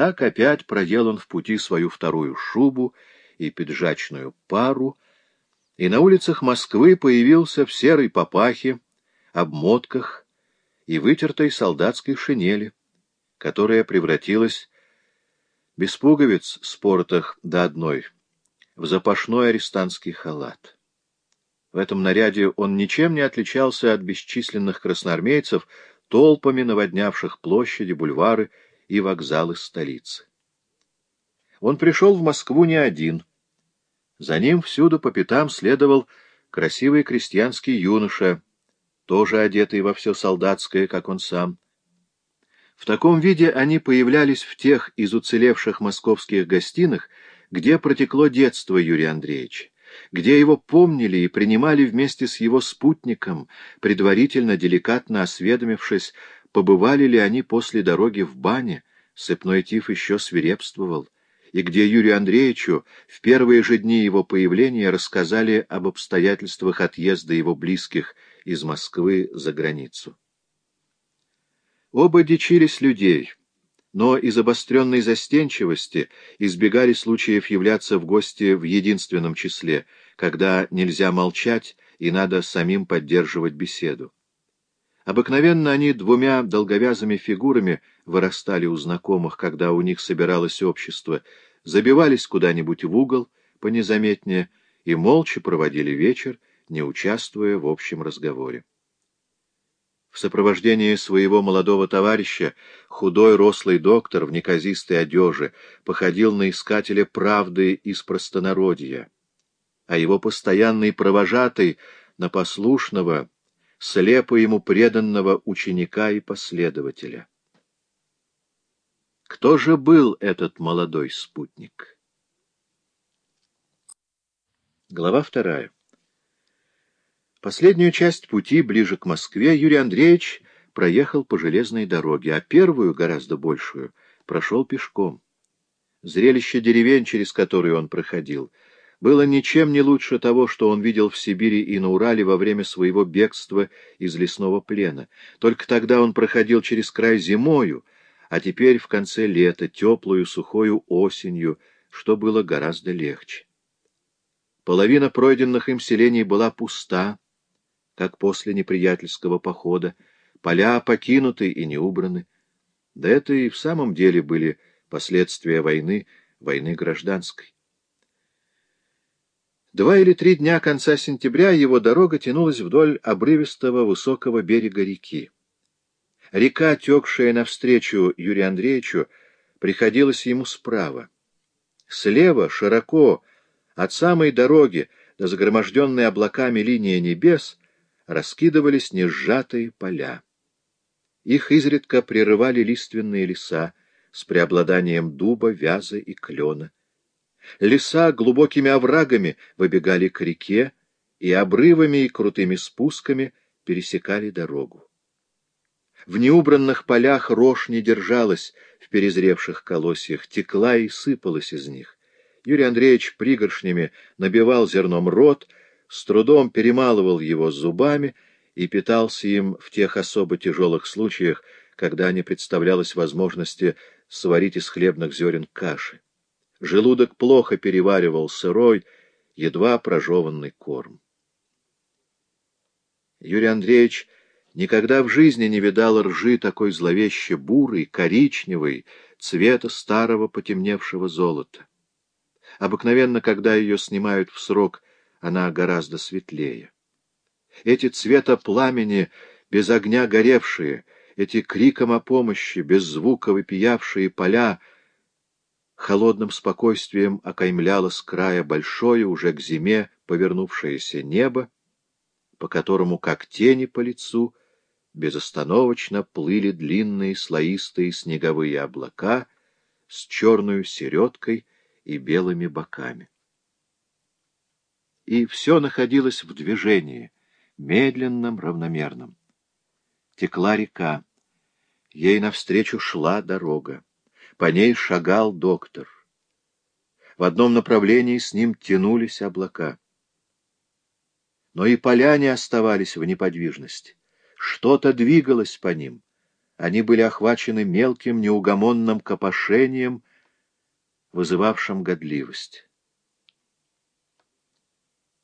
Так опять продел он в пути свою вторую шубу и пиджачную пару, и на улицах Москвы появился в серой папахе, обмотках и вытертой солдатской шинели, которая превратилась без пуговиц спортах до одной в запашной арестантский халат. В этом наряде он ничем не отличался от бесчисленных красноармейцев, толпами наводнявших площади, бульвары и вокзалы столицы. Он пришел в Москву не один. За ним всюду по пятам следовал красивый крестьянский юноша, тоже одетый во все солдатское, как он сам. В таком виде они появлялись в тех из уцелевших московских гостиных, где протекло детство Юрия Андреевича, где его помнили и принимали вместе с его спутником, предварительно деликатно осведомившись, побывали ли они после дороги в бане, сыпной тиф еще свирепствовал, и где Юрию Андреевичу в первые же дни его появления рассказали об обстоятельствах отъезда его близких из Москвы за границу. Оба дичились людей, но из обостренной застенчивости избегали случаев являться в гости в единственном числе, когда нельзя молчать и надо самим поддерживать беседу. Обыкновенно они двумя долговязыми фигурами вырастали у знакомых, когда у них собиралось общество, забивались куда-нибудь в угол понезаметнее и молча проводили вечер, не участвуя в общем разговоре. В сопровождении своего молодого товарища худой рослый доктор в неказистой одежи походил на искателя правды из простонародья, а его постоянный провожатый на послушного, слепо ему преданного ученика и последователя. Кто же был этот молодой спутник? Глава вторая. Последнюю часть пути, ближе к Москве, Юрий Андреевич проехал по железной дороге, а первую, гораздо большую, прошел пешком. Зрелище деревень, через которые он проходил, было ничем не лучше того, что он видел в Сибири и на Урале во время своего бегства из лесного плена. Только тогда он проходил через край зимою, а теперь в конце лета, теплую, сухою осенью, что было гораздо легче. Половина пройденных им селений была пуста, как после неприятельского похода, поля покинуты и не убраны. Да это и в самом деле были последствия войны, войны гражданской. Два или три дня конца сентября его дорога тянулась вдоль обрывистого высокого берега реки. Река, текшая навстречу Юрию Андреевичу, приходилась ему справа. Слева, широко, от самой дороги до загроможденной облаками линии небес, раскидывались несжатые поля. Их изредка прерывали лиственные леса с преобладанием дуба, вяза и клена. Леса глубокими оврагами выбегали к реке и обрывами и крутыми спусками пересекали дорогу. В неубранных полях рожь не держалась в перезревших колосьях, текла и сыпалась из них. Юрий Андреевич пригоршнями набивал зерном рот, с трудом перемалывал его зубами и питался им в тех особо тяжелых случаях, когда не представлялось возможности сварить из хлебных зерен каши. Желудок плохо переваривал сырой, едва прожеванный корм. Юрий Андреевич никогда в жизни не видал ржи такой зловеще бурой, коричневой, цвета старого потемневшего золота. Обыкновенно, когда ее снимают в срок, она гораздо светлее. Эти цвета пламени, без огня горевшие, эти криком о помощи, без звука выпиявшие поля, холодным спокойствием окаймляло с края большое, уже к зиме повернувшееся небо, по которому, как тени по лицу, безостановочно плыли длинные слоистые снеговые облака с черную середкой и белыми боками. И все находилось в движении, медленном, равномерном. Текла река, ей навстречу шла дорога, по ней шагал доктор. В одном направлении с ним тянулись облака. Но и поляне оставались в неподвижности. Что-то двигалось по ним. Они были охвачены мелким неугомонным копошением, вызывавшим годливость.